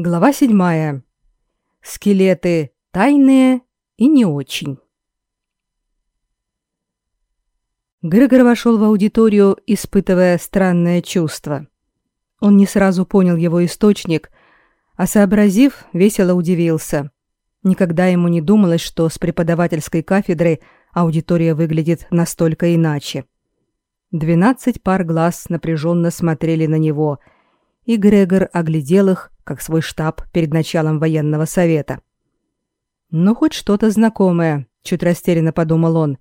Глава седьмая. Скелеты тайные и не очень. Грегор вошел в аудиторию, испытывая странное чувство. Он не сразу понял его источник, а сообразив, весело удивился. Никогда ему не думалось, что с преподавательской кафедры аудитория выглядит настолько иначе. Двенадцать пар глаз напряженно смотрели на него, и Грегор оглядел их, как свой штаб перед началом военного совета. «Ну, хоть что-то знакомое», — чуть растерянно подумал он.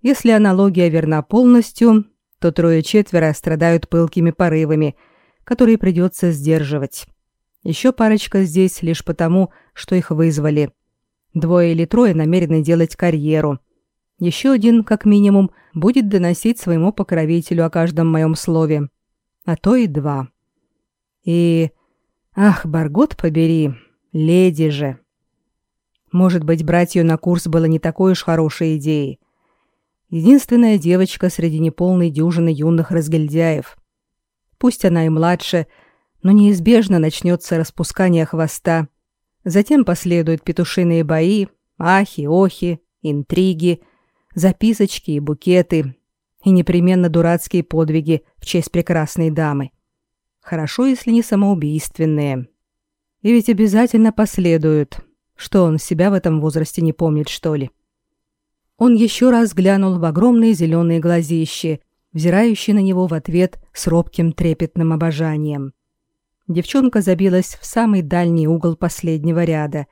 «Если аналогия верна полностью, то трое-четверо страдают пылкими порывами, которые придется сдерживать. Еще парочка здесь лишь потому, что их вызвали. Двое или трое намерены делать карьеру. Еще один, как минимум, будет доносить своему покровителю о каждом моем слове. А то и два. И Ах, Баргот побери, леди же. Может быть, брать ее на курс было не такой уж хорошей идеей. Единственная девочка среди неполной дюжины юных разгильдяев. Пусть она и младше, но неизбежно начнется распускание хвоста. Затем последуют петушиные бои, ахи, охи, интриги, записочки и букеты, и непременно дурацкие подвиги в честь прекрасной дамы. Хорошо, если не самоубийственные. И ведь обязательно последуют. Что он себя в этом возрасте не помнит, что ли? Он еще раз глянул в огромные зеленые глазищи, взирающие на него в ответ с робким трепетным обожанием. Девчонка забилась в самый дальний угол последнего ряда,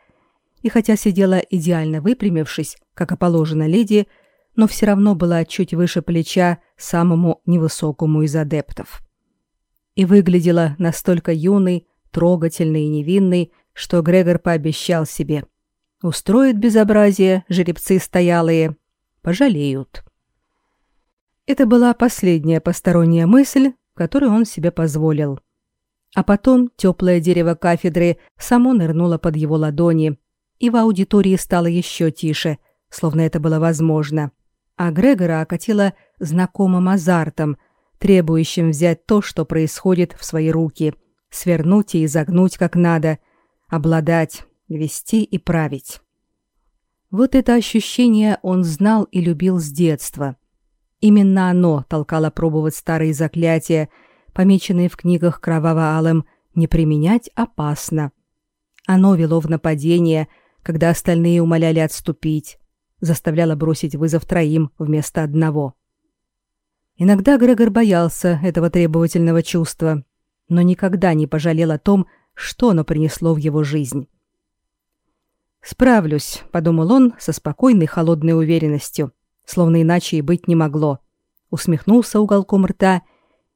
и хотя сидела идеально выпрямившись, как и положено леди, но все равно была чуть выше плеча самому невысокому из адептов и выглядела настолько юной, трогательной и невинной, что Грегор пообещал себе. Устроит безобразие жеребцы стоялые, пожалеют. Это была последняя посторонняя мысль, которую он себе позволил. А потом теплое дерево кафедры само нырнуло под его ладони, и в аудитории стало еще тише, словно это было возможно. А Грегора окатило знакомым азартом – требующим взять то, что происходит в свои руки, свернуть и изогнуть как надо, обладать, вести и править. Вот это ощущение он знал и любил с детства. Именно оно толкало пробовать старые заклятия, помеченные в книгах кроваво-алым «не применять опасно». Оно вело в нападение, когда остальные умоляли отступить, заставляло бросить вызов троим вместо одного. Иногда Грегор боялся этого требовательного чувства, но никогда не пожалел о том, что оно принесло в его жизнь. «Справлюсь», — подумал он со спокойной холодной уверенностью, словно иначе и быть не могло. Усмехнулся уголком рта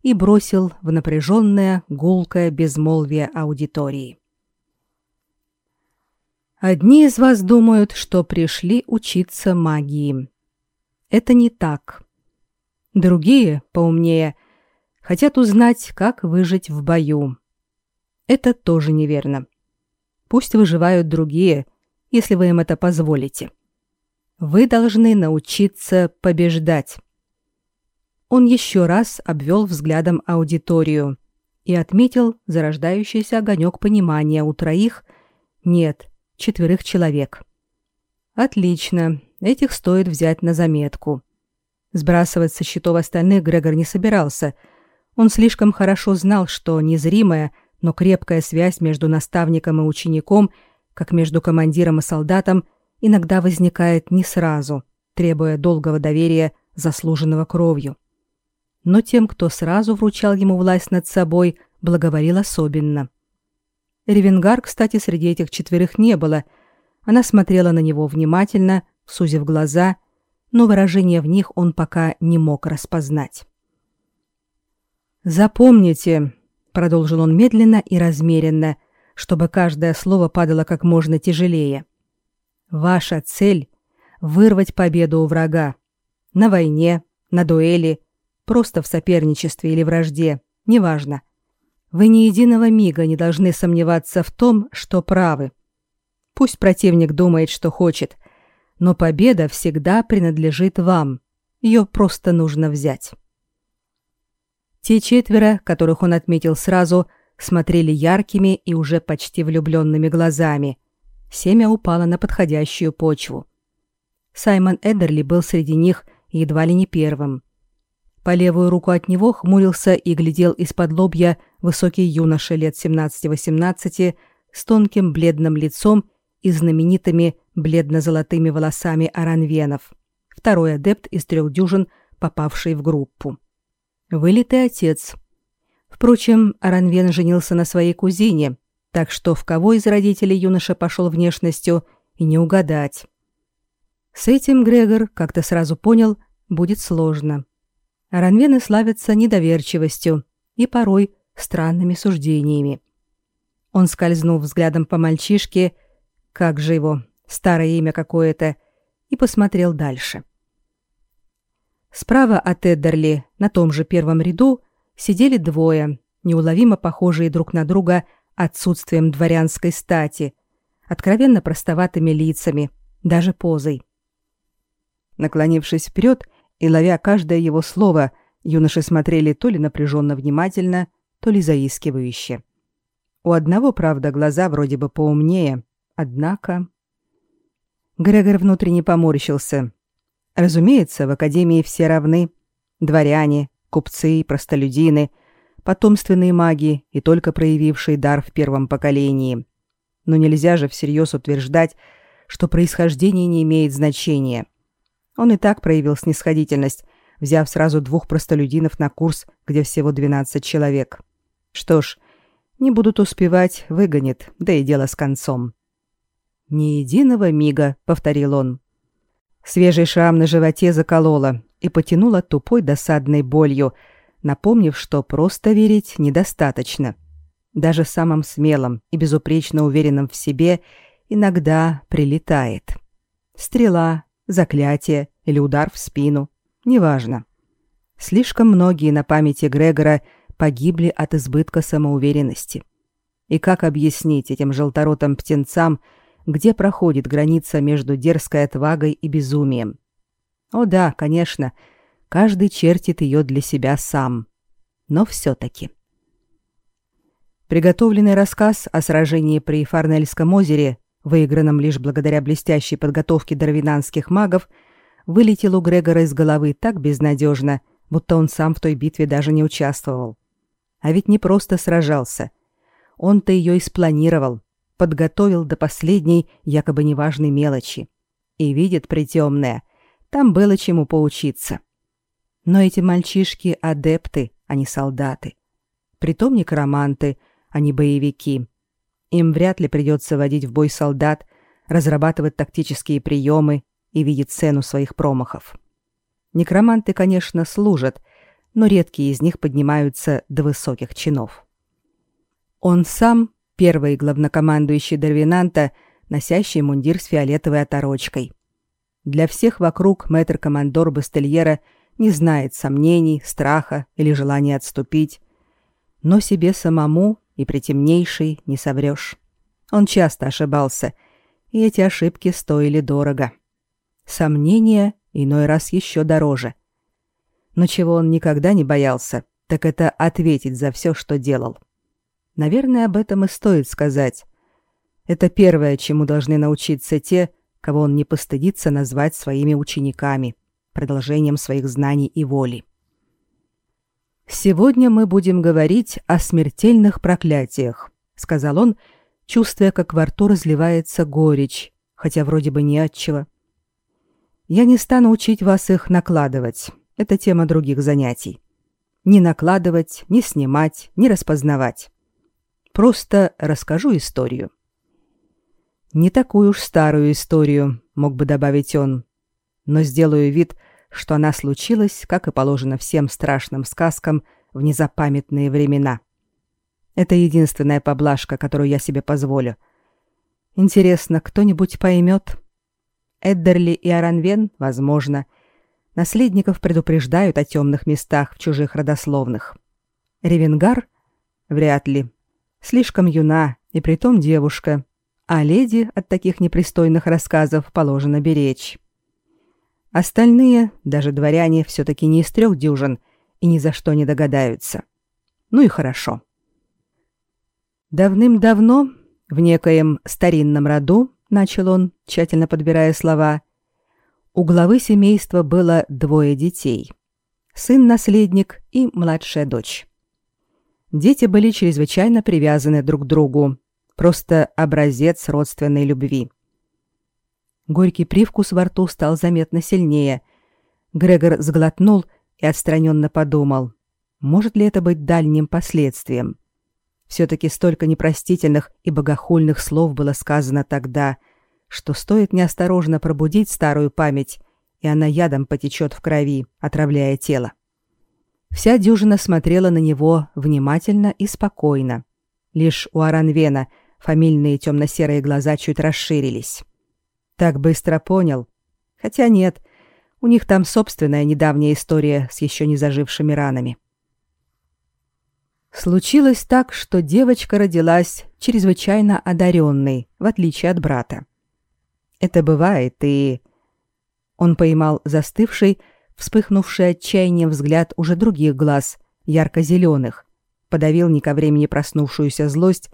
и бросил в напряженное, гулкое безмолвие аудитории. Одни из вас думают, что пришли учиться магии. Это не так. Другие, поумнее, хотят узнать, как выжить в бою. Это тоже неверно. Пусть выживают другие, если вы им это позволите. Вы должны научиться побеждать. Он еще раз обвел взглядом аудиторию и отметил зарождающийся огонек понимания у троих, нет, четверых человек. Отлично, этих стоит взять на заметку. Сбрасывать со счетов остальных Грегор не собирался. Он слишком хорошо знал, что незримая, но крепкая связь между наставником и учеником, как между командиром и солдатом, иногда возникает не сразу, требуя долгого доверия, заслуженного кровью. Но тем, кто сразу вручал ему власть над собой, благоволил особенно. Ревенгар, кстати, среди этих четверых не было. Она смотрела на него внимательно, сузив глаза но выражение в них он пока не мог распознать. «Запомните», — продолжил он медленно и размеренно, чтобы каждое слово падало как можно тяжелее. «Ваша цель — вырвать победу у врага. На войне, на дуэли, просто в соперничестве или вражде, неважно. Вы ни единого мига не должны сомневаться в том, что правы. Пусть противник думает, что хочет, но победа всегда принадлежит вам. Ее просто нужно взять. Те четверо, которых он отметил сразу, смотрели яркими и уже почти влюбленными глазами. Семя упало на подходящую почву. Саймон Эдерли был среди них едва ли не первым. По левую руку от него хмурился и глядел из-под лобья высокий юноша лет 17-18 с тонким бледным лицом и знаменитыми бледно-золотыми волосами аранвенов. Второй адепт из трех дюжин, попавший в группу. Вылитый отец. Впрочем, Аранвен женился на своей кузине, так что в кого из родителей юноша пошел внешностью и не угадать. С этим Грегор, как-то сразу понял, будет сложно. Аранвены славятся недоверчивостью и порой странными суждениями. Он скользнул взглядом по мальчишке, как же его, старое имя какое-то, и посмотрел дальше. Справа от Эддерли, на том же первом ряду, сидели двое, неуловимо похожие друг на друга отсутствием дворянской стати, откровенно простоватыми лицами, даже позой. Наклонившись вперед и ловя каждое его слово, юноши смотрели то ли напряженно внимательно, то ли заискивающе. У одного, правда, глаза вроде бы поумнее, однако... Грегор внутренне поморщился. Разумеется, в академии все равны. Дворяне, купцы, простолюдины, потомственные маги и только проявившие дар в первом поколении. Но нельзя же всерьез утверждать, что происхождение не имеет значения. Он и так проявил снисходительность, взяв сразу двух простолюдинов на курс, где всего 12 человек. Что ж, не будут успевать, выгонит, да и дело с концом. «Ни единого мига», — повторил он. Свежий шрам на животе заколола и потянула тупой досадной болью, напомнив, что просто верить недостаточно. Даже самым смелым и безупречно уверенным в себе иногда прилетает. Стрела, заклятие или удар в спину, неважно. Слишком многие на памяти Грегора погибли от избытка самоуверенности. И как объяснить этим желторотым птенцам, где проходит граница между дерзкой отвагой и безумием? О да, конечно, каждый чертит ее для себя сам. Но все-таки. Приготовленный рассказ о сражении при Фарнельском озере выигранном лишь благодаря блестящей подготовке дарвинанских магов, вылетел у Грегора из головы так безнадежно, будто он сам в той битве даже не участвовал. А ведь не просто сражался. Он-то ее и спланировал, подготовил до последней якобы неважной мелочи. И видит притемное, там было чему поучиться. Но эти мальчишки — адепты, а не солдаты. Притом некроманты, а не боевики. Им вряд ли придется водить в бой солдат, разрабатывать тактические приемы и видеть цену своих промахов. Некроманты, конечно, служат, но редкие из них поднимаются до высоких чинов. Он сам первый главнокомандующий Дарвинанта, носящий мундир с фиолетовой оторочкой. Для всех вокруг мэтр-командор Бастельера не знает сомнений, страха или желания отступить, но себе самому и притемнейший не соврёшь. Он часто ошибался, и эти ошибки стоили дорого. Сомнения иной раз ещё дороже. Но чего он никогда не боялся, так это ответить за всё, что делал. Наверное, об этом и стоит сказать. Это первое, чему должны научиться те, кого он не постыдится назвать своими учениками, продолжением своих знаний и воли. «Сегодня мы будем говорить о смертельных проклятиях», — сказал он, чувствуя, как во рту разливается горечь, хотя вроде бы не отчего. «Я не стану учить вас их накладывать. Это тема других занятий. Не накладывать, не снимать, не распознавать. Просто расскажу историю». «Не такую уж старую историю», — мог бы добавить он, но сделаю вид, что она случилась, как и положено всем страшным сказкам, в незапамятные времена. Это единственная поблажка, которую я себе позволю. Интересно, кто-нибудь поймет? Эддерли и Аранвен, возможно. Наследников предупреждают о темных местах в чужих родословных. Ревенгар? Вряд ли. Слишком юна, и притом девушка. А леди от таких непристойных рассказов положено беречь. Остальные, даже дворяне, все-таки не из трех дюжин и ни за что не догадаются. Ну и хорошо. Давным-давно в некоем старинном роду, начал он, тщательно подбирая слова, у главы семейства было двое детей. Сын-наследник и младшая дочь. Дети были чрезвычайно привязаны друг к другу, просто образец родственной любви. Горький привкус во рту стал заметно сильнее. Грегор сглотнул и отстраненно подумал, может ли это быть дальним последствием. Все-таки столько непростительных и богохульных слов было сказано тогда, что стоит неосторожно пробудить старую память, и она ядом потечет в крови, отравляя тело. Вся дюжина смотрела на него внимательно и спокойно. Лишь у Аранвена фамильные темно-серые глаза чуть расширились. Так быстро понял. Хотя нет, у них там собственная недавняя история с еще не зажившими ранами. Случилось так, что девочка родилась чрезвычайно одаренной, в отличие от брата. Это бывает, и... Он поймал застывший, вспыхнувший отчаянием взгляд уже других глаз, ярко-зеленых, подавил не ко времени проснувшуюся злость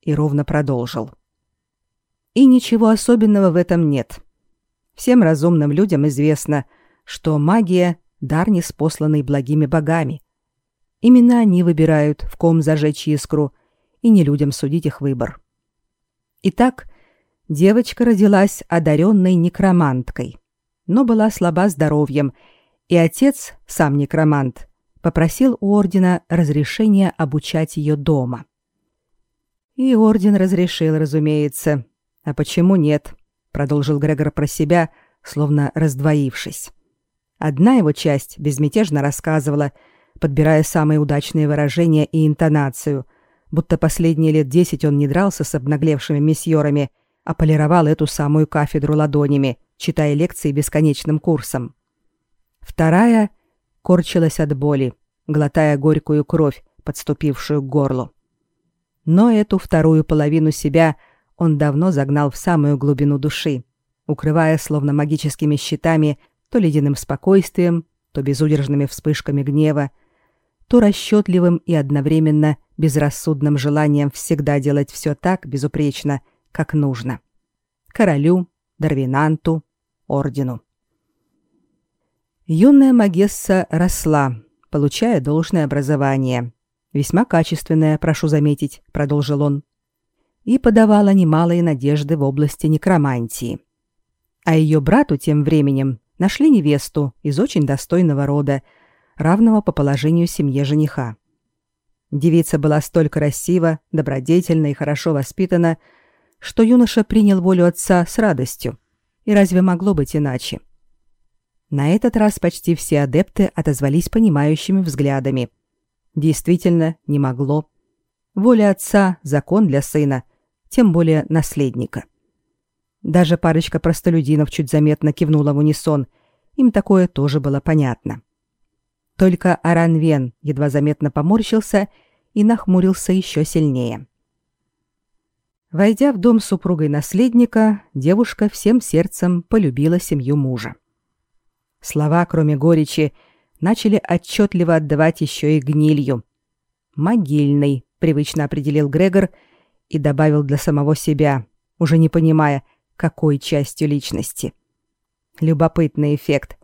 и ровно продолжил. И ничего особенного в этом нет. Всем разумным людям известно, что магия — дар, неспосланный благими богами — Именно они выбирают, в ком зажечь искру, и не людям судить их выбор. Итак, девочка родилась одаренной некроманткой, но была слаба здоровьем, и отец, сам некромант, попросил у ордена разрешения обучать ее дома. И орден разрешил, разумеется. А почему нет? продолжил Грегор про себя, словно раздвоившись. Одна его часть безмятежно рассказывала, подбирая самые удачные выражения и интонацию, будто последние лет десять он не дрался с обнаглевшими месьерами, а полировал эту самую кафедру ладонями, читая лекции бесконечным курсом. Вторая корчилась от боли, глотая горькую кровь, подступившую к горлу. Но эту вторую половину себя он давно загнал в самую глубину души, укрывая словно магическими щитами то ледяным спокойствием, то безудержными вспышками гнева, то расчетливым и одновременно безрассудным желанием всегда делать все так безупречно, как нужно. Королю, Дарвинанту, ордену. Юная Магесса росла, получая должное образование. Весьма качественное, прошу заметить, продолжил он. И подавала немалые надежды в области некромантии. А ее брату тем временем нашли невесту из очень достойного рода, равного по положению семье жениха. Девица была столь красива, добродетельна и хорошо воспитана, что юноша принял волю отца с радостью. И разве могло быть иначе? На этот раз почти все адепты отозвались понимающими взглядами. Действительно, не могло. Воля отца — закон для сына, тем более наследника. Даже парочка простолюдинов чуть заметно кивнула в унисон. Им такое тоже было понятно. Только Аранвен едва заметно поморщился и нахмурился еще сильнее. Войдя в дом супругой наследника, девушка всем сердцем полюбила семью мужа. Слова, кроме горечи, начали отчетливо отдавать еще и гнилью. «Могильный», — привычно определил Грегор и добавил для самого себя, уже не понимая, какой частью личности. Любопытный эффект.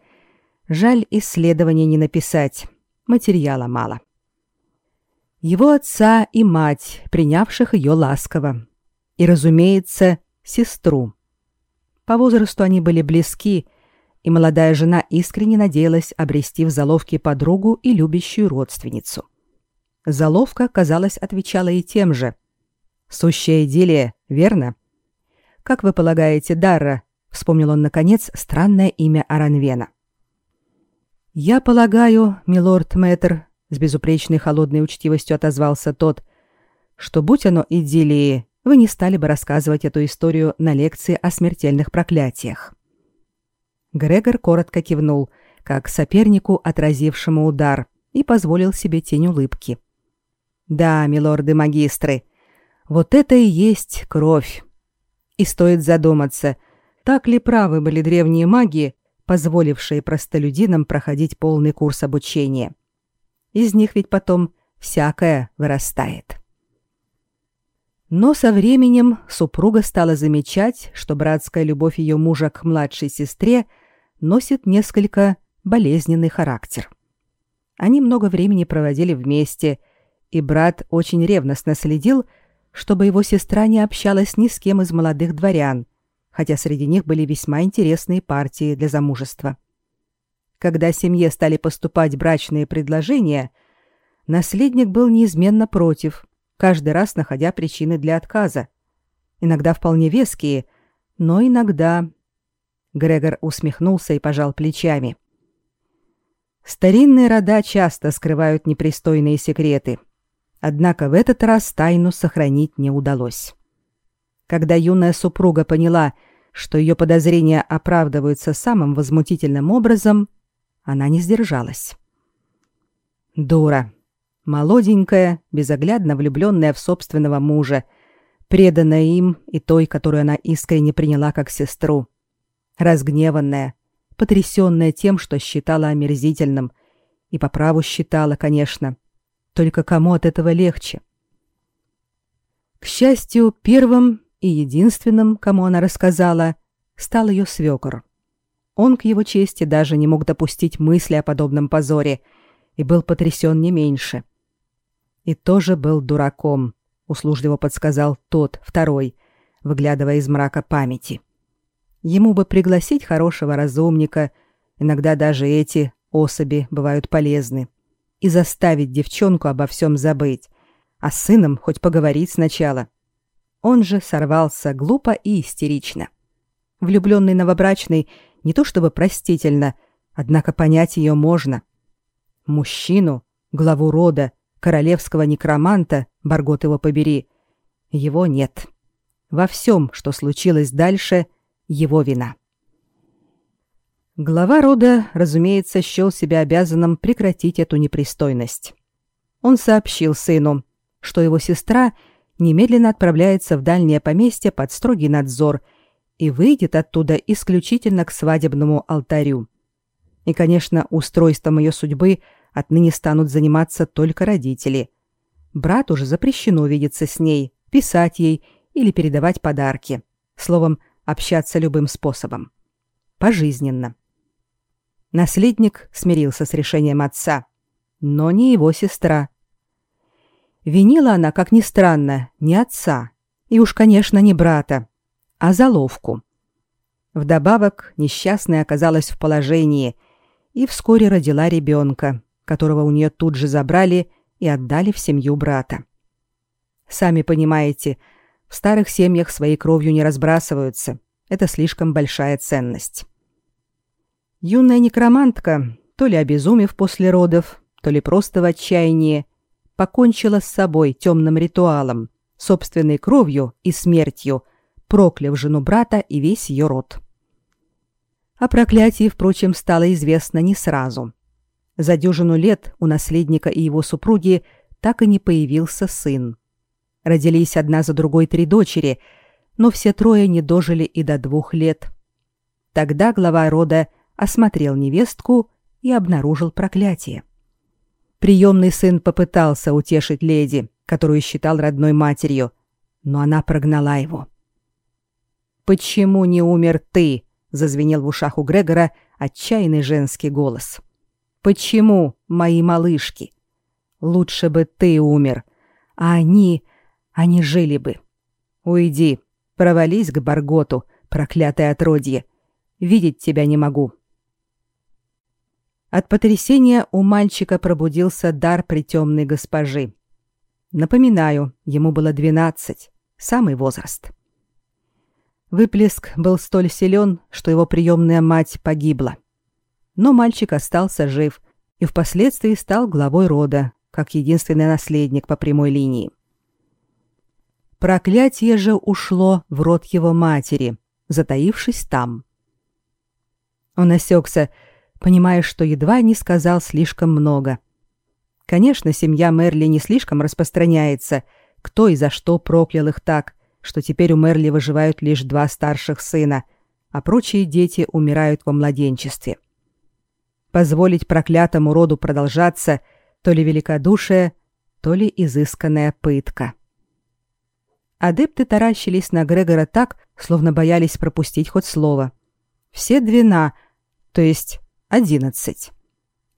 Жаль, исследования не написать. Материала мало. Его отца и мать, принявших ее ласково. И, разумеется, сестру. По возрасту они были близки, и молодая жена искренне надеялась обрести в заловке подругу и любящую родственницу. Заловка, казалось, отвечала и тем же. «Сущая идиллия, верно?» «Как вы полагаете, Дарра?» — вспомнил он, наконец, странное имя Аранвена. «Я полагаю, милорд Мэтр», — с безупречной холодной учтивостью отозвался тот, «что, будь оно идиллией, вы не стали бы рассказывать эту историю на лекции о смертельных проклятиях». Грегор коротко кивнул, как сопернику, отразившему удар, и позволил себе тень улыбки. «Да, милорды-магистры, вот это и есть кровь. И стоит задуматься, так ли правы были древние маги, позволившие простолюдинам проходить полный курс обучения. Из них ведь потом всякое вырастает. Но со временем супруга стала замечать, что братская любовь ее мужа к младшей сестре носит несколько болезненный характер. Они много времени проводили вместе, и брат очень ревностно следил, чтобы его сестра не общалась ни с кем из молодых дворян, хотя среди них были весьма интересные партии для замужества. Когда семье стали поступать брачные предложения, наследник был неизменно против, каждый раз находя причины для отказа. Иногда вполне веские, но иногда... Грегор усмехнулся и пожал плечами. Старинные рода часто скрывают непристойные секреты. Однако в этот раз тайну сохранить не удалось. Когда юная супруга поняла, что ее подозрения оправдываются самым возмутительным образом, она не сдержалась. Дура. Молоденькая, безоглядно влюбленная в собственного мужа, преданная им и той, которую она искренне приняла как сестру. Разгневанная, потрясенная тем, что считала омерзительным. И по праву считала, конечно. Только кому от этого легче? К счастью, первым и единственным, кому она рассказала, стал ее свекор. Он к его чести даже не мог допустить мысли о подобном позоре и был потрясен не меньше. И тоже был дураком, услужливо подсказал тот, второй, выглядывая из мрака памяти. Ему бы пригласить хорошего разумника, иногда даже эти особи бывают полезны, и заставить девчонку обо всем забыть, а с сыном хоть поговорить сначала. Он же сорвался глупо и истерично. Влюбленный новобрачный не то чтобы простительно, однако понять ее можно. Мужчину, главу рода, королевского некроманта, Баргот его побери, его нет. Во всем, что случилось дальше, его вина. Глава рода, разумеется, счел себя обязанным прекратить эту непристойность. Он сообщил сыну, что его сестра немедленно отправляется в дальнее поместье под строгий надзор и выйдет оттуда исключительно к свадебному алтарю. И, конечно, устройством ее судьбы отныне станут заниматься только родители. Брат уже запрещено видеться с ней, писать ей или передавать подарки. Словом, общаться любым способом. Пожизненно. Наследник смирился с решением отца, но не его сестра. Винила она, как ни странно, не отца, и уж, конечно, не брата, а заловку. Вдобавок, несчастная оказалась в положении и вскоре родила ребенка, которого у нее тут же забрали и отдали в семью брата. Сами понимаете, в старых семьях своей кровью не разбрасываются. Это слишком большая ценность. Юная некромантка, то ли обезумев после родов, то ли просто в отчаянии, покончила с собой темным ритуалом, собственной кровью и смертью, прокляв жену брата и весь ее род. О проклятии, впрочем, стало известно не сразу. За дюжину лет у наследника и его супруги так и не появился сын. Родились одна за другой три дочери, но все трое не дожили и до двух лет. Тогда глава рода осмотрел невестку и обнаружил проклятие. Приемный сын попытался утешить леди, которую считал родной матерью, но она прогнала его. «Почему не умер ты?» — зазвенел в ушах у Грегора отчаянный женский голос. «Почему, мои малышки? Лучше бы ты умер, а они... они жили бы. Уйди, провались к Барготу, проклятое отродье. Видеть тебя не могу». От потрясения у мальчика пробудился дар притемной госпожи. Напоминаю, ему было двенадцать, самый возраст. Выплеск был столь силен, что его приемная мать погибла. Но мальчик остался жив и впоследствии стал главой рода, как единственный наследник по прямой линии. Проклятие же ушло в рот его матери, затаившись там. Он осекся, понимая, что едва не сказал слишком много. Конечно, семья Мерли не слишком распространяется, кто и за что проклял их так, что теперь у Мерли выживают лишь два старших сына, а прочие дети умирают во младенчестве. Позволить проклятому роду продолжаться то ли великодушие, то ли изысканная пытка. Адепты таращились на Грегора так, словно боялись пропустить хоть слово. Все двена, то есть одиннадцать.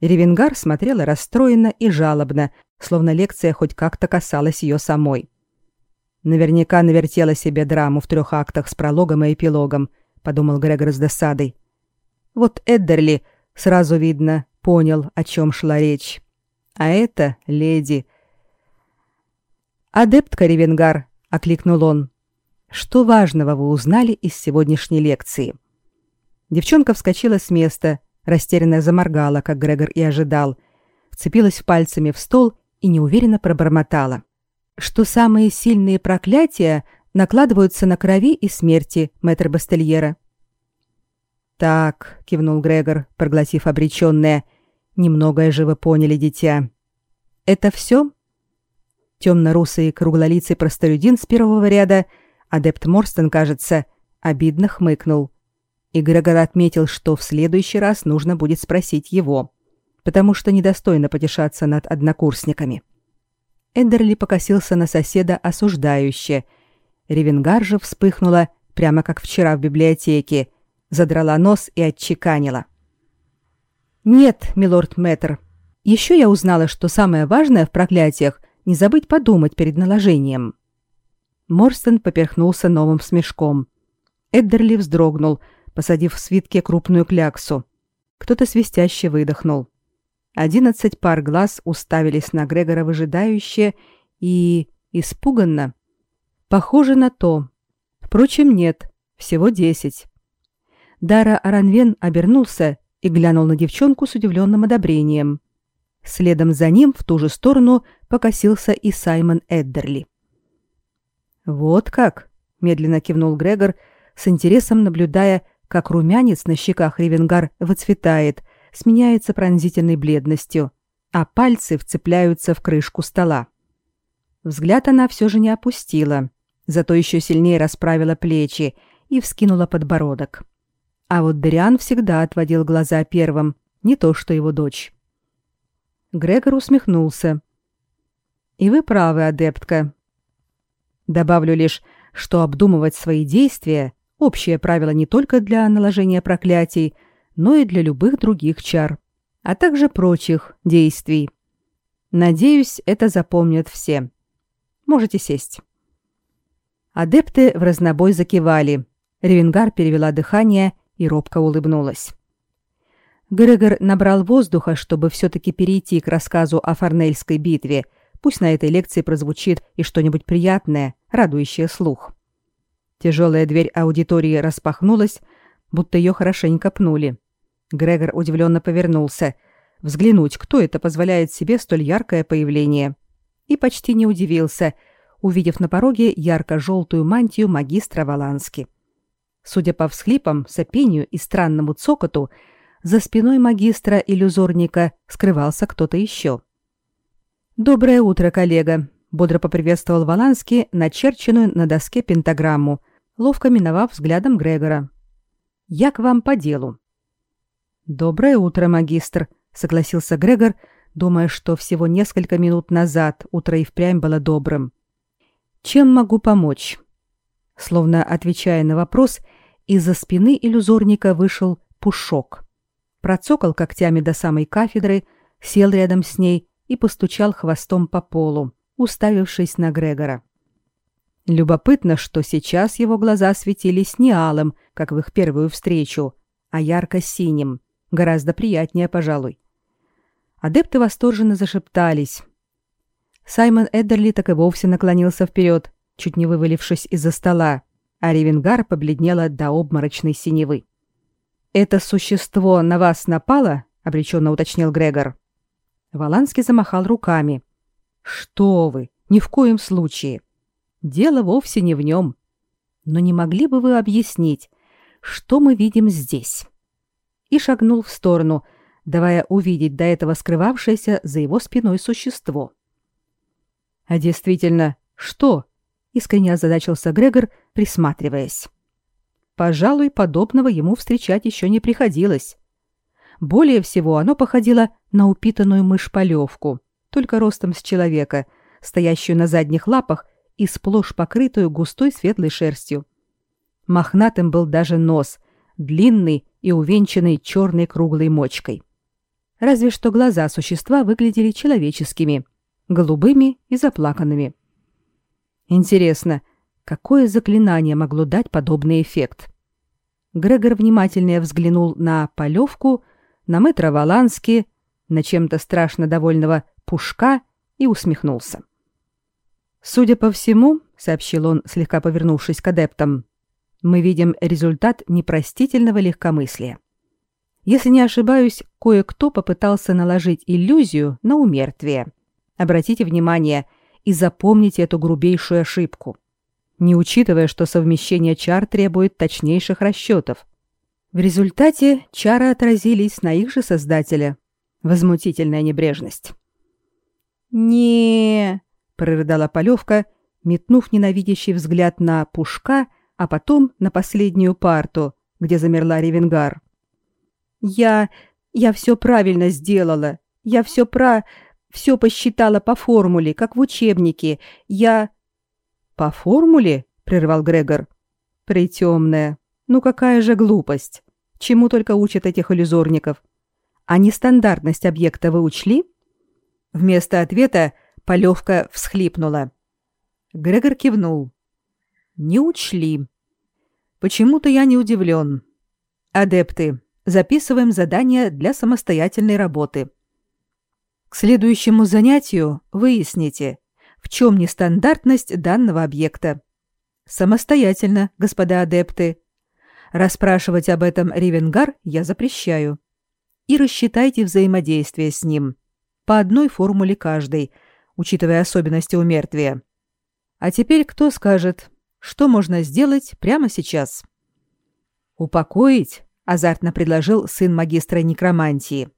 Ревенгар смотрела расстроенно и жалобно, словно лекция хоть как-то касалась ее самой. Наверняка навертела себе драму в трех актах с прологом и эпилогом, подумал Грегор с досадой. Вот Эддерли, сразу видно, понял, о чем шла речь. А это леди. «Адептка Ревенгар», — окликнул он. «Что важного вы узнали из сегодняшней лекции?» Девчонка вскочила с места, растерянно заморгала, как Грегор и ожидал, вцепилась пальцами в стол и неуверенно пробормотала. «Что самые сильные проклятия накладываются на крови и смерти, мэтр Бастельера». «Так», — кивнул Грегор, проглотив обреченное, — «немногое же вы поняли, дитя». «Это все?» Темно-русый круглолицый простолюдин с первого ряда, адепт Морстон, кажется, обидно хмыкнул. И Грегор отметил, что в следующий раз нужно будет спросить его, потому что недостойно потешаться над однокурсниками. Эндерли покосился на соседа осуждающе. Ревенгар же вспыхнула, прямо как вчера в библиотеке, задрала нос и отчеканила. «Нет, милорд Мэтр, еще я узнала, что самое важное в проклятиях не забыть подумать перед наложением. Морстон поперхнулся новым смешком. Эддерли вздрогнул, посадив в свитке крупную кляксу. Кто-то свистяще выдохнул. Одиннадцать пар глаз уставились на Грегора выжидающе и... испуганно. Похоже на то. Впрочем, нет, всего десять. Дара Аранвен обернулся и глянул на девчонку с удивленным одобрением. Следом за ним в ту же сторону покосился и Саймон Эддерли. «Вот как!» — медленно кивнул Грегор, с интересом наблюдая, как румянец на щеках Ревенгар выцветает, сменяется пронзительной бледностью, а пальцы вцепляются в крышку стола. Взгляд она все же не опустила, зато еще сильнее расправила плечи и вскинула подбородок. А вот Дариан всегда отводил глаза первым, не то что его дочь. Грегор усмехнулся. «И вы правы, адептка. Добавлю лишь, что обдумывать свои действия – общее правило не только для наложения проклятий, но и для любых других чар, а также прочих действий. Надеюсь, это запомнят все. Можете сесть». Адепты в разнобой закивали. Ревенгар перевела дыхание и робко улыбнулась. Грегор набрал воздуха, чтобы все-таки перейти к рассказу о Фарнельской битве. Пусть на этой лекции прозвучит и что-нибудь приятное, радующее слух. Тяжелая дверь аудитории распахнулась, будто ее хорошенько пнули. Грегор удивленно повернулся. Взглянуть, кто это позволяет себе столь яркое появление. И почти не удивился, увидев на пороге ярко-желтую мантию магистра Валански. Судя по всхлипам, сопению и странному цокоту, за спиной магистра иллюзорника скрывался кто-то еще. «Доброе утро, коллега», — бодро поприветствовал Валанский начерченную на доске пентаграмму, ловко миновав взглядом Грегора. «Я к вам по делу». «Доброе утро, магистр», — согласился Грегор, думая, что всего несколько минут назад утро и впрямь было добрым. «Чем могу помочь?» Словно отвечая на вопрос, из-за спины иллюзорника вышел Пушок процокал когтями до самой кафедры, сел рядом с ней и постучал хвостом по полу, уставившись на Грегора. Любопытно, что сейчас его глаза светились не алым, как в их первую встречу, а ярко-синим, гораздо приятнее, пожалуй. Адепты восторженно зашептались. Саймон Эддерли так и вовсе наклонился вперед, чуть не вывалившись из-за стола, а Ревенгар побледнела до обморочной синевы. «Это существо на вас напало?» — обреченно уточнил Грегор. Валанский замахал руками. «Что вы! Ни в коем случае! Дело вовсе не в нем. Но не могли бы вы объяснить, что мы видим здесь?» И шагнул в сторону, давая увидеть до этого скрывавшееся за его спиной существо. «А действительно, что?» — искренне озадачился Грегор, присматриваясь. Пожалуй, подобного ему встречать еще не приходилось. Более всего оно походило на упитанную мышь-полевку, только ростом с человека, стоящую на задних лапах и сплошь покрытую густой светлой шерстью. Мохнатым был даже нос, длинный и увенчанный черной круглой мочкой. Разве что глаза существа выглядели человеческими, голубыми и заплаканными. Интересно, какое заклинание могло дать подобный эффект? Грегор внимательнее взглянул на полевку, на мэтра Валански, на чем-то страшно довольного Пушка и усмехнулся. «Судя по всему», — сообщил он, слегка повернувшись к адептам, — «мы видим результат непростительного легкомыслия. Если не ошибаюсь, кое-кто попытался наложить иллюзию на умертвие. Обратите внимание и запомните эту грубейшую ошибку, не учитывая, что совмещение чар требует точнейших расчетов. В результате чары отразились на их же создателя. Возмутительная небрежность. не прорыдала Полевка, метнув ненавидящий взгляд на Пушка, а потом на последнюю парту, где замерла Ревенгар. «Я... я все правильно сделала. Я все про... все посчитала по формуле, как в учебнике. Я...» «По формуле?» — прервал Грегор. «Притемная. Ну какая же глупость. Чему только учат этих иллюзорников. А нестандартность объекта вы учли?» Вместо ответа Полевка всхлипнула. Грегор кивнул. «Не учли. Почему-то я не удивлен. Адепты, записываем задание для самостоятельной работы. К следующему занятию выясните, в чем нестандартность данного объекта. Самостоятельно, господа адепты. Расспрашивать об этом Ривенгар я запрещаю. И рассчитайте взаимодействие с ним. По одной формуле каждой – учитывая особенности у мертвия. А теперь кто скажет, что можно сделать прямо сейчас? Упокоить, азартно предложил сын магистра некромантии.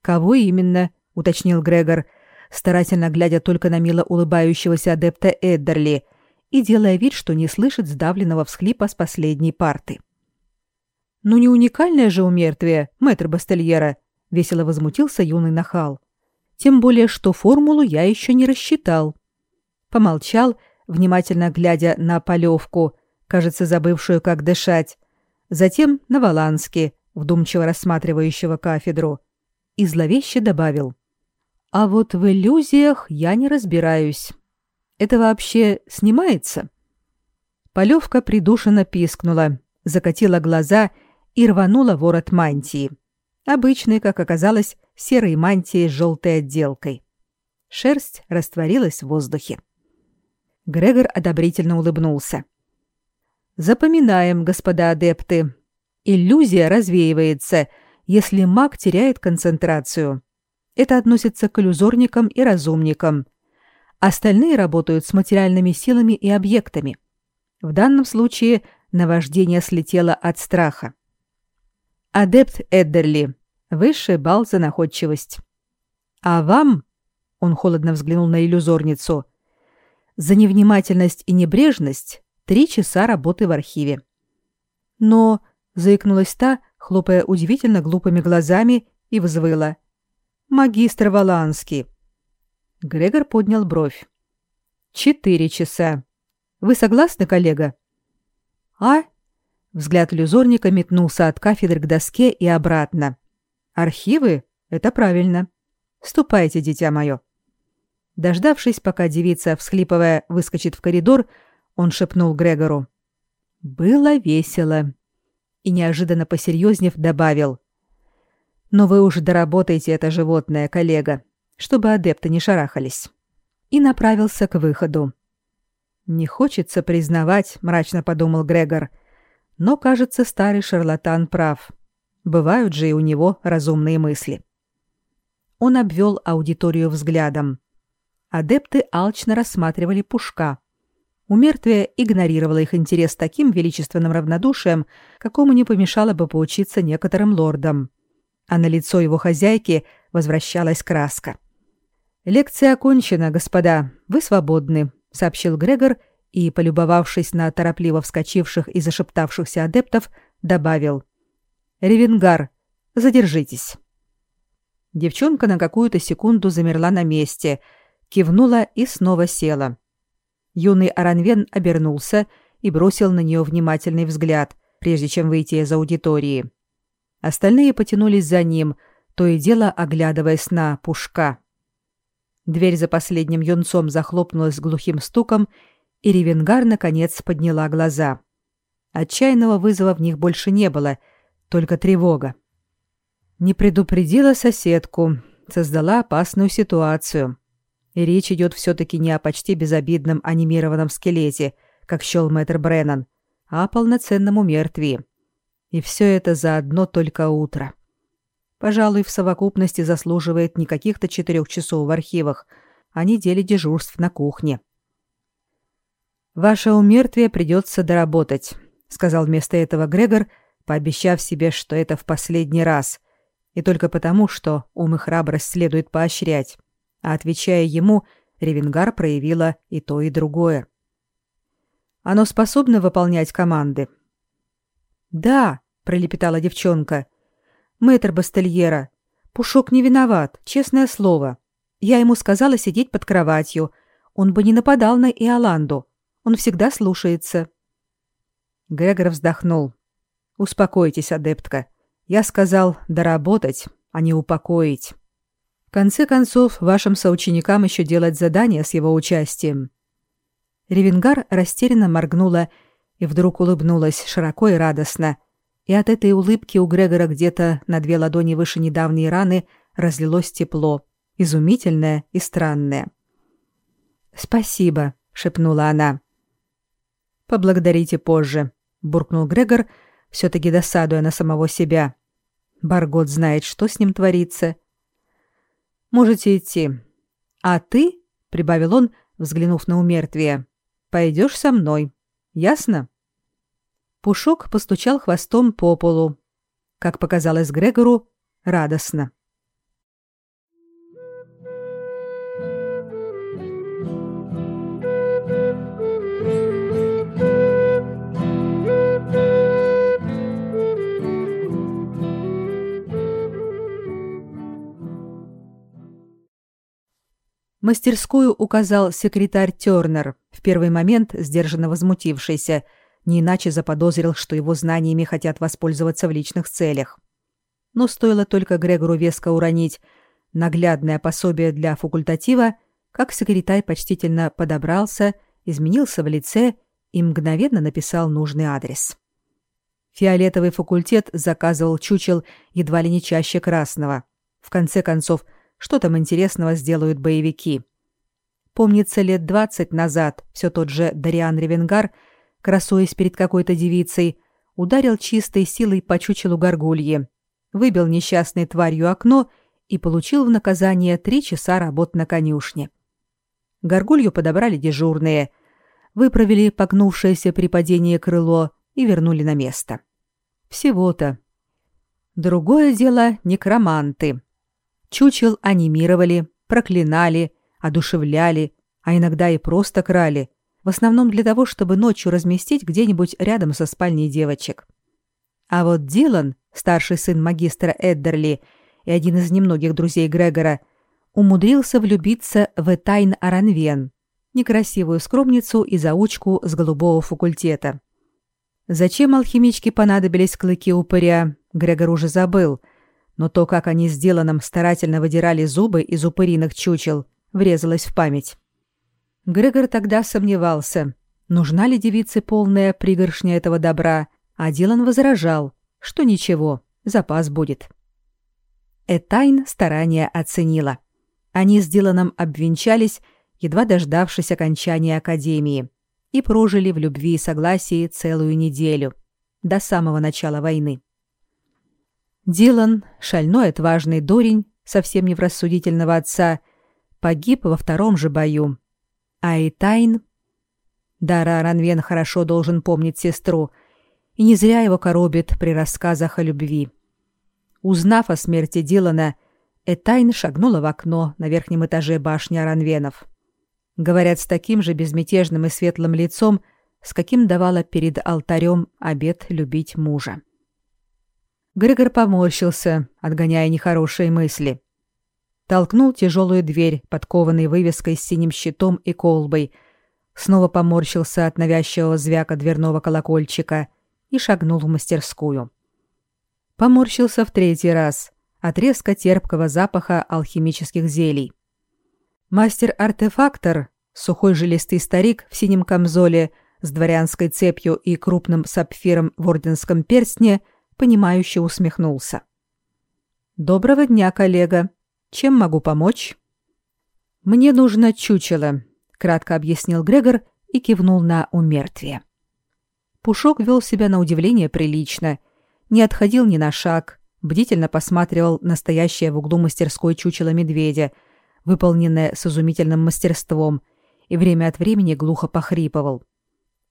Кого именно? уточнил Грегор, старательно глядя только на мило улыбающегося адепта Эддерли и делая вид, что не слышит сдавленного всхлипа с последней парты. «Ну не уникальное же умертвие, мэтр Бастельера!» — весело возмутился юный нахал тем более что формулу я еще не рассчитал. Помолчал, внимательно глядя на полевку, кажется, забывшую, как дышать, затем на Волански, вдумчиво рассматривающего кафедру, и зловеще добавил. «А вот в иллюзиях я не разбираюсь. Это вообще снимается?» Полевка придушенно пискнула, закатила глаза и рванула ворот мантии. Обычный, как оказалось, серой мантии с желтой отделкой. Шерсть растворилась в воздухе. Грегор одобрительно улыбнулся. Запоминаем, господа адепты. Иллюзия развеивается, если маг теряет концентрацию. Это относится к иллюзорникам и разумникам. Остальные работают с материальными силами и объектами. В данном случае наваждение слетело от страха. Адепт Эддерли, Высший балл за находчивость. А вам, он холодно взглянул на иллюзорницу, за невнимательность и небрежность три часа работы в архиве. Но, заикнулась та, хлопая удивительно глупыми глазами, и взвыла. «Магистр Валанский». Грегор поднял бровь. «Четыре часа. Вы согласны, коллега?» «А?» Взгляд иллюзорника метнулся от кафедры к доске и обратно. Архивы? Это правильно. Ступайте, дитя мое. Дождавшись, пока девица, всхлипывая, выскочит в коридор, он шепнул Грегору. «Было весело». И неожиданно посерьезнев добавил. «Но вы уже доработаете это животное, коллега, чтобы адепты не шарахались». И направился к выходу. «Не хочется признавать», — мрачно подумал Грегор, — «но, кажется, старый шарлатан прав. Бывают же и у него разумные мысли. Он обвел аудиторию взглядом. Адепты алчно рассматривали пушка. Умертвие игнорировало их интерес таким величественным равнодушием, какому не помешало бы поучиться некоторым лордам. А на лицо его хозяйки возвращалась краска. «Лекция окончена, господа. Вы свободны», — сообщил Грегор и, полюбовавшись на торопливо вскочивших и зашептавшихся адептов, добавил — Ревенгар, задержитесь. Девчонка на какую-то секунду замерла на месте, кивнула и снова села. Юный Аранвен обернулся и бросил на нее внимательный взгляд, прежде чем выйти из аудитории. Остальные потянулись за ним, то и дело оглядываясь на Пушка. Дверь за последним юнцом захлопнулась глухим стуком, и Ревенгар наконец подняла глаза. Отчаянного вызова в них больше не было, только тревога. Не предупредила соседку, создала опасную ситуацию. И речь идет все-таки не о почти безобидном анимированном скелете, как счел мэтр Бреннан, а о полноценном умертвии. И все это за одно только утро. Пожалуй, в совокупности заслуживает не каких-то четырех часов в архивах, а недели дежурств на кухне. «Ваше умертвие придется доработать», — сказал вместо этого Грегор, пообещав себе, что это в последний раз, и только потому, что ум и храбрость следует поощрять, а отвечая ему, Ревенгар проявила и то, и другое. Оно способно выполнять команды. «Да», — пролепетала девчонка, Мэтр Бастельера. Пушок не виноват, честное слово. Я ему сказала сидеть под кроватью. Он бы не нападал на Иоланду. Он всегда слушается. Грегор вздохнул. Успокойтесь, адептка. Я сказал доработать, а не упокоить. В конце концов, вашим соученикам еще делать задания с его участием. Ревенгар растерянно моргнула и вдруг улыбнулась широко и радостно, и от этой улыбки у Грегора где-то на две ладони выше недавней раны разлилось тепло, изумительное и странное. «Спасибо», — шепнула она. «Поблагодарите позже», — буркнул Грегор, все-таки досадуя на самого себя. Баргот знает, что с ним творится. «Можете идти. А ты», — прибавил он, взглянув на умертвие, — «пойдешь со мной. Ясно?» Пушок постучал хвостом по полу. Как показалось Грегору, радостно. Мастерскую указал секретарь Тёрнер, в первый момент сдержанно возмутившийся – не иначе заподозрил, что его знаниями хотят воспользоваться в личных целях. Но стоило только Грегору веско уронить наглядное пособие для факультатива, как секретарь почтительно подобрался, изменился в лице и мгновенно написал нужный адрес. Фиолетовый факультет заказывал чучел едва ли не чаще красного. В конце концов, что там интересного сделают боевики? Помнится, лет двадцать назад все тот же Дариан Ревенгар – красуясь перед какой-то девицей, ударил чистой силой по чучелу горгульи, выбил несчастной тварью окно и получил в наказание три часа работ на конюшне. Горгулью подобрали дежурные, выправили погнувшееся при падении крыло и вернули на место. Всего-то. Другое дело некроманты. Чучел анимировали, проклинали, одушевляли, а иногда и просто крали, в основном для того, чтобы ночью разместить где-нибудь рядом со спальней девочек. А вот Дилан, старший сын магистра Эддерли и один из немногих друзей Грегора, умудрился влюбиться в Этайн Аранвен, некрасивую скромницу и заучку с голубого факультета. Зачем алхимичке понадобились клыки упыря, Грегор уже забыл, но то, как они с Диланом старательно выдирали зубы из упыриных чучел, врезалось в память. Грегор тогда сомневался, нужна ли девице полная пригоршня этого добра, а Дилан возражал, что ничего, запас будет. Этайн старания оценила. Они с Диланом обвенчались, едва дождавшись окончания академии, и прожили в любви и согласии целую неделю, до самого начала войны. Дилан, шальной отважный дурень, совсем не в рассудительного отца, погиб во втором же бою, а и Тайн... Дара Ранвен хорошо должен помнить сестру, и не зря его коробит при рассказах о любви. Узнав о смерти Дилана, Этайн шагнула в окно на верхнем этаже башни Аранвенов. Говорят, с таким же безмятежным и светлым лицом, с каким давала перед алтарем обет любить мужа. Грегор поморщился, отгоняя нехорошие мысли толкнул тяжелую дверь, подкованной вывеской с синим щитом и колбой, снова поморщился от навязчивого звяка дверного колокольчика и шагнул в мастерскую. Поморщился в третий раз от резко терпкого запаха алхимических зелий. Мастер-артефактор, сухой жилистый старик в синем камзоле с дворянской цепью и крупным сапфиром в орденском перстне, понимающе усмехнулся. «Доброго дня, коллега. Чем могу помочь?» «Мне нужно чучело», — кратко объяснил Грегор и кивнул на умертвие. Пушок вел себя на удивление прилично, не отходил ни на шаг, бдительно посматривал настоящее в углу мастерской чучело медведя, выполненное с изумительным мастерством, и время от времени глухо похрипывал.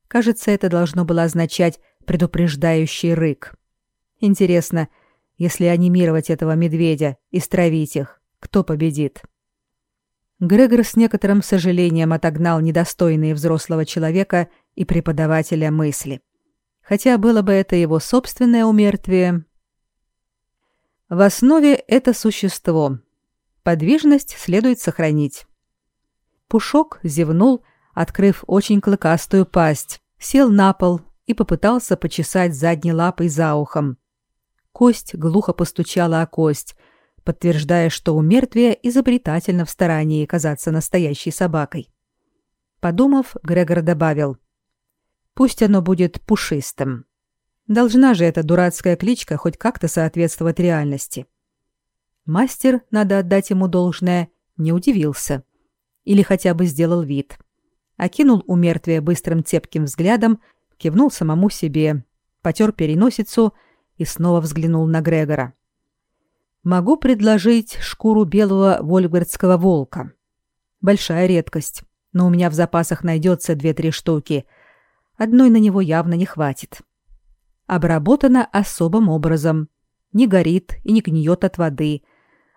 Кажется, это должно было означать предупреждающий рык. Интересно, если анимировать этого медведя и стравить их, кто победит? Грегор с некоторым сожалением отогнал недостойные взрослого человека и преподавателя мысли. Хотя было бы это его собственное умертвие. В основе это существо. Подвижность следует сохранить. Пушок зевнул, открыв очень клыкастую пасть, сел на пол и попытался почесать задней лапой за ухом. Кость глухо постучала о кость, подтверждая, что у мертвия изобретательно в старании казаться настоящей собакой. Подумав, Грегор добавил. «Пусть оно будет пушистым. Должна же эта дурацкая кличка хоть как-то соответствовать реальности». Мастер, надо отдать ему должное, не удивился. Или хотя бы сделал вид. Окинул у мертвия быстрым цепким взглядом, кивнул самому себе, потер переносицу и снова взглянул на Грегора. Могу предложить шкуру белого вольгардского волка. Большая редкость, но у меня в запасах найдется две-три штуки. Одной на него явно не хватит. Обработана особым образом. Не горит и не гниет от воды.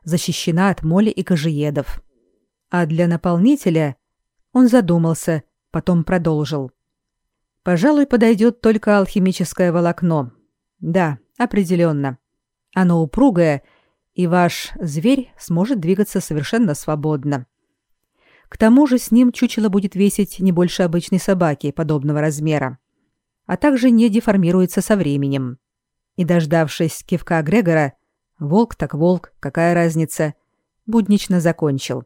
Защищена от моли и кожиедов. А для наполнителя он задумался, потом продолжил. Пожалуй, подойдет только алхимическое волокно. Да, определенно. Оно упругое — и ваш зверь сможет двигаться совершенно свободно. К тому же с ним чучело будет весить не больше обычной собаки подобного размера, а также не деформируется со временем. И дождавшись кивка Грегора, волк так волк, какая разница, буднично закончил.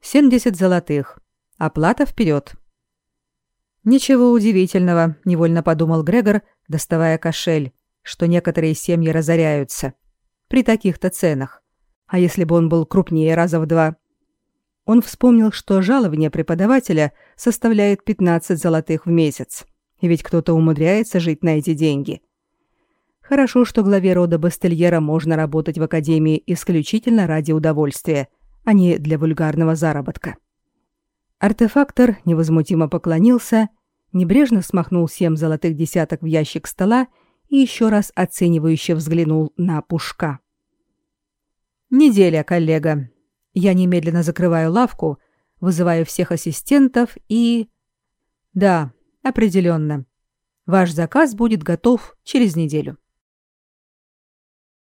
«Семьдесят золотых. Оплата вперед». «Ничего удивительного», — невольно подумал Грегор, доставая кошель, что некоторые семьи разоряются при таких-то ценах. А если бы он был крупнее раза в два? Он вспомнил, что жалование преподавателя составляет 15 золотых в месяц. И ведь кто-то умудряется жить на эти деньги. Хорошо, что главе рода Бастельера можно работать в академии исключительно ради удовольствия, а не для вульгарного заработка. Артефактор невозмутимо поклонился, небрежно смахнул семь золотых десяток в ящик стола и еще раз оценивающе взглянул на Пушка. «Неделя, коллега. Я немедленно закрываю лавку, вызываю всех ассистентов и...» «Да, определенно. Ваш заказ будет готов через неделю».